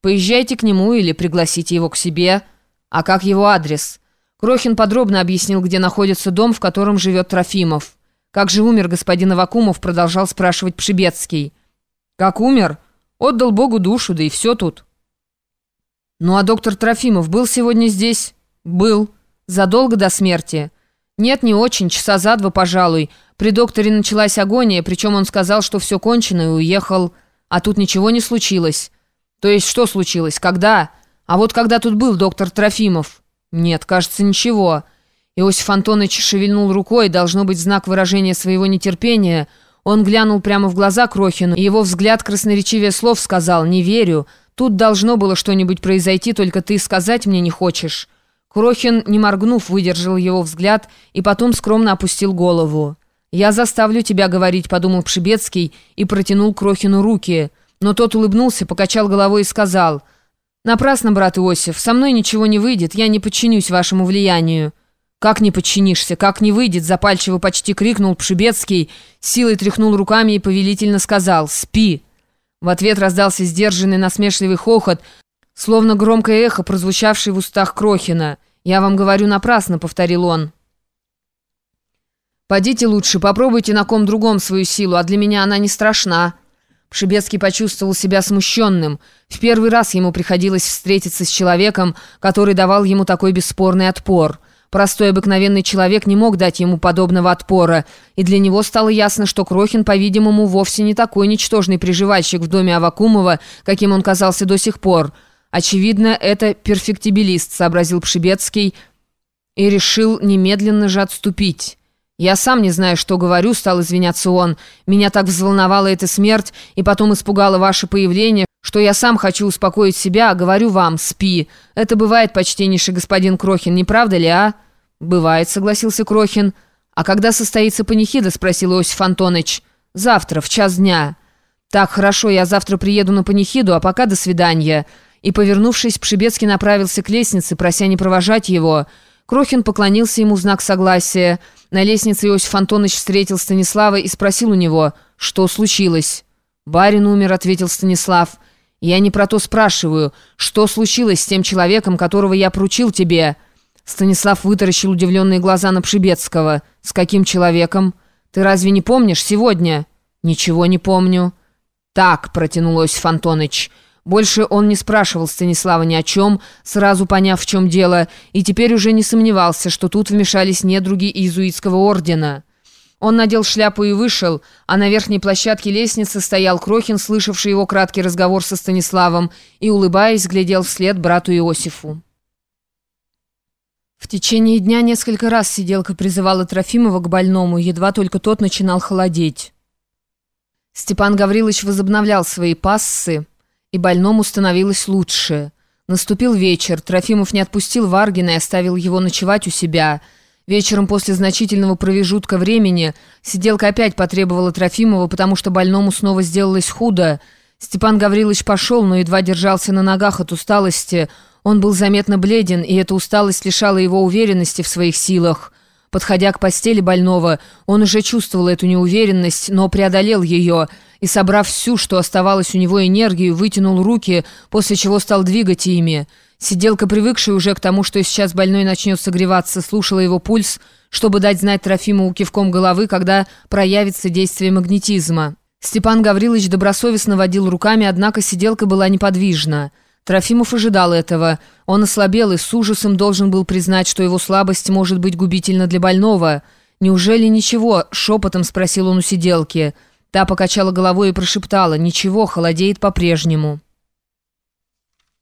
Поезжайте к нему или пригласите его к себе. А как его адрес? Крохин подробно объяснил, где находится дом, в котором живет Трофимов. Как же умер господин Авакумов, продолжал спрашивать Пшибецкий. Как умер? Отдал Богу душу, да и все тут. Ну а доктор Трофимов был сегодня здесь? Был. Задолго до смерти. Нет, не очень, часа за два, пожалуй. При докторе началась агония, причем он сказал, что все кончено и уехал. А тут ничего не случилось. То есть что случилось? Когда? А вот когда тут был доктор Трофимов? Нет, кажется, ничего. Иосиф Антонович шевельнул рукой, должно быть знак выражения своего нетерпения. Он глянул прямо в глаза Крохину, и его взгляд красноречивее слов сказал «Не верю. Тут должно было что-нибудь произойти, только ты сказать мне не хочешь». Крохин, не моргнув, выдержал его взгляд и потом скромно опустил голову. «Я заставлю тебя говорить», — подумал Пшибецкий и протянул Крохину руки — но тот улыбнулся, покачал головой и сказал, «Напрасно, брат Иосиф, со мной ничего не выйдет, я не подчинюсь вашему влиянию». «Как не подчинишься? Как не выйдет?» Запальчиво почти крикнул Пшибецкий, силой тряхнул руками и повелительно сказал «Спи». В ответ раздался сдержанный насмешливый хохот, словно громкое эхо, прозвучавшее в устах Крохина. «Я вам говорю напрасно», — повторил он. «Подите лучше, попробуйте на ком другом свою силу, а для меня она не страшна». Пшибецкий почувствовал себя смущенным. В первый раз ему приходилось встретиться с человеком, который давал ему такой бесспорный отпор. Простой обыкновенный человек не мог дать ему подобного отпора, и для него стало ясно, что Крохин, по-видимому, вовсе не такой ничтожный приживальщик в доме Авакумова, каким он казался до сих пор. Очевидно, это перфектибилист, сообразил Пшибецкий, и решил немедленно же отступить. «Я сам не знаю, что говорю», — стал извиняться он. «Меня так взволновала эта смерть, и потом испугало ваше появление, что я сам хочу успокоить себя, а говорю вам, спи. Это бывает, почтеннейший господин Крохин, не правда ли, а?» «Бывает», — согласился Крохин. «А когда состоится панихида?» — спросил Иосиф Антонович. «Завтра, в час дня». «Так, хорошо, я завтра приеду на панихиду, а пока до свидания». И, повернувшись, Пшибецкий направился к лестнице, прося не провожать его. Крохин поклонился ему в знак согласия. На лестнице Иосиф Антонович встретил Станислава и спросил у него, что случилось. «Барин умер», — ответил Станислав. «Я не про то спрашиваю. Что случилось с тем человеком, которого я поручил тебе?» Станислав вытаращил удивленные глаза на Пшибецкого. «С каким человеком? Ты разве не помнишь сегодня?» «Ничего не помню». «Так», — протянул Иосиф Антонович, — больше он не спрашивал Станислава ни о чем, сразу поняв, в чем дело, и теперь уже не сомневался, что тут вмешались недруги иезуитского ордена. Он надел шляпу и вышел, а на верхней площадке лестницы стоял Крохин, слышавший его краткий разговор со Станиславом, и, улыбаясь, глядел вслед брату Иосифу. В течение дня несколько раз сиделка призывала Трофимова к больному, едва только тот начинал холодеть. Степан Гаврилович возобновлял свои пассы, и больному становилось лучше. Наступил вечер, Трофимов не отпустил Варгина и оставил его ночевать у себя. Вечером после значительного промежутка времени сиделка опять потребовала Трофимова, потому что больному снова сделалось худо. Степан Гаврилович пошел, но едва держался на ногах от усталости. Он был заметно бледен, и эта усталость лишала его уверенности в своих силах. Подходя к постели больного, он уже чувствовал эту неуверенность, но преодолел ее и, собрав всю, что оставалось у него энергию, вытянул руки, после чего стал двигать ими. Сиделка, привыкшая уже к тому, что сейчас больной начнет согреваться, слушала его пульс, чтобы дать знать Трофимову кивком головы, когда проявится действие магнетизма. Степан Гаврилович добросовестно водил руками, однако сиделка была неподвижна. Трофимов ожидал этого. Он ослабел и с ужасом должен был признать, что его слабость может быть губительна для больного. «Неужели ничего?» — шепотом спросил он у сиделки. Та покачала головой и прошептала. «Ничего, холодеет по-прежнему».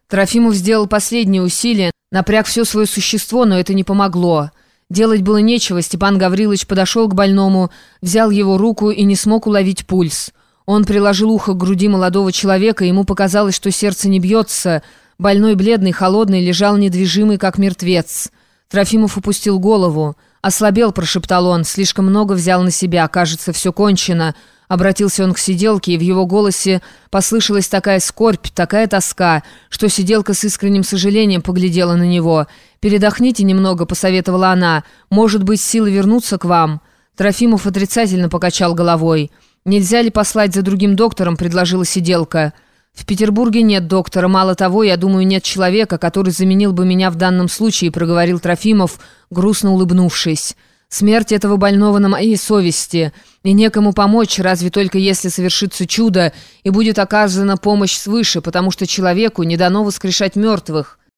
Трофимов сделал последнее усилие, напряг все свое существо, но это не помогло. Делать было нечего, Степан Гаврилович подошел к больному, взял его руку и не смог уловить пульс. Он приложил ухо к груди молодого человека, ему показалось, что сердце не бьется. Больной, бледный, холодный, лежал недвижимый, как мертвец. Трофимов упустил голову. «Ослабел», — прошептал он, — «слишком много взял на себя, кажется, все кончено». Обратился он к сиделке, и в его голосе послышалась такая скорбь, такая тоска, что сиделка с искренним сожалением поглядела на него. «Передохните немного», — посоветовала она. «Может быть, силы вернутся к вам». Трофимов отрицательно покачал головой. «Нельзя ли послать за другим доктором?» – предложила сиделка. «В Петербурге нет доктора. Мало того, я думаю, нет человека, который заменил бы меня в данном случае», проговорил Трофимов, грустно улыбнувшись. «Смерть этого больного на моей совести, и некому помочь, разве только если совершится чудо, и будет оказана помощь свыше, потому что человеку не дано воскрешать мертвых».